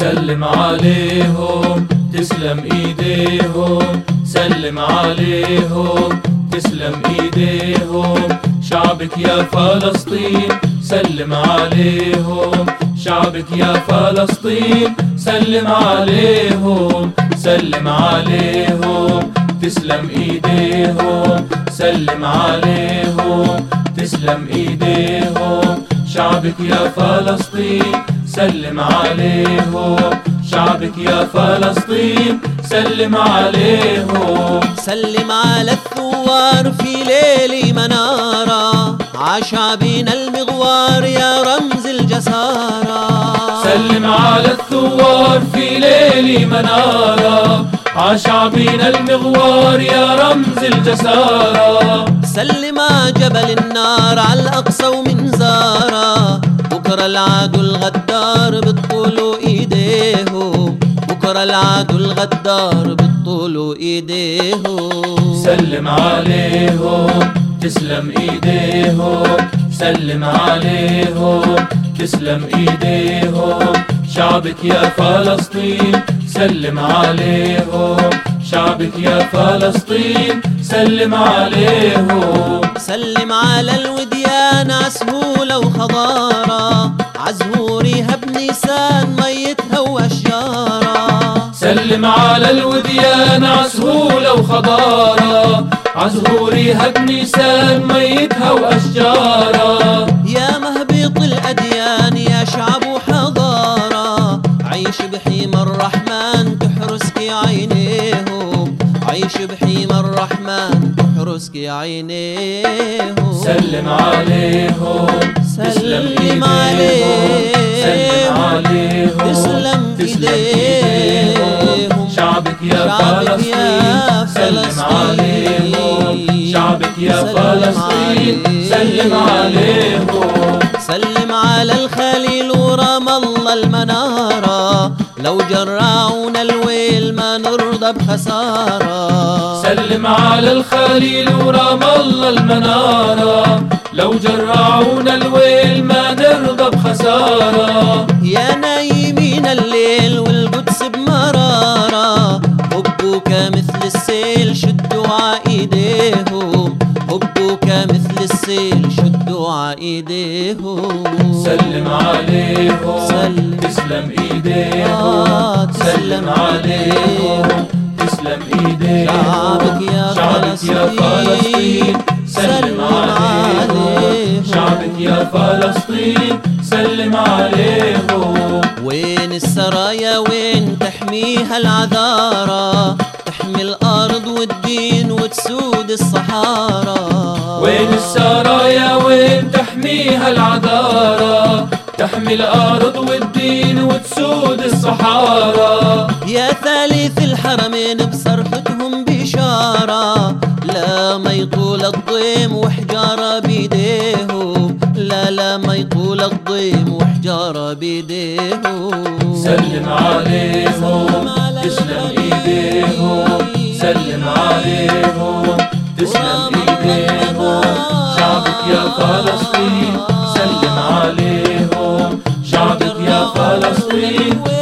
سلم عليهم تسلم إيديهم. سلم عليهم تسلم إيديهم. شعبك يا فلسطين سلم عليهم. شعبك يا فلسطين سلم عليهم. سلم عليهم تسلم إيديهم. سلم عليهم تسلم إيديهم. شعبك يا فلسطين سلم عليهم شعبك يا فلسطين سلم عليهم سلم على الثوار في ليل منارة. عشابين المغوار يا رمز الجسارة. سلم على الثوار في ليل منارة. عشابين المغوار يا رمز الجسارة. سلم جبل النار على الأقصى ومن زارة بكرة العدو الغدار بتطولوا ايديهم بكرة العدو الغدار بتطولوا ايديهم سلم عليهم تسلم ايديهم سلم عليهم تسلم ايديهم شعبك يا فلسطين سلم عليهم شعبك يا فلسطين سلم عليهم وأشجارة سلم على الوديان عسهولة وخضارة عزهوريها بنيسان ميتها وأشجارة يا مهبط الأديان يا شعب وحضارة عيش بحيم الرحمن تحرسك عينيهم عيش بحيم الرحمن تحرسك عينيهم سلم عليهم سلم إيديهم. شعبك يا فلسطين. سلم عليهم. فلسطين. شعبك يا فلسطين. سلم عليهم. سلم على الخليل ورام الله المنارة. لو جرعونا الويل ما نرضى بخسارة. سلم على الخليل ورام الله المنارة. لو جرعونا الويل ما نرضى بخسارة. يا شدوا عايديهم سلم عليهم سلم. تسلم ايديهم آه، سلم تسلم عليهم تسلم ايديهم شعبك يا شعبك يا فلسطين. سلم عليهم. شعبك يا فلسطين. سلم عليهم وين السرايا؟ وين تحميها العذارى؟ تحمي الأرض والدين وتسود الصحارى. وين السرايا وين تحميها العذارى؟ تحمي الأرض والدين وتسود الصحارى. يا ثالث الحرمين بصرختهم بشارة لا ما يطول الضيم وحجارة بيديهم لا لا ما يطول الضيم وحجارة بيديهم سلم عليهم تسلم إيديهم. سلم عليهم. تسلم ايديهم شعبك يا فلسطين سلم عليهم شعبك يا فلسطين.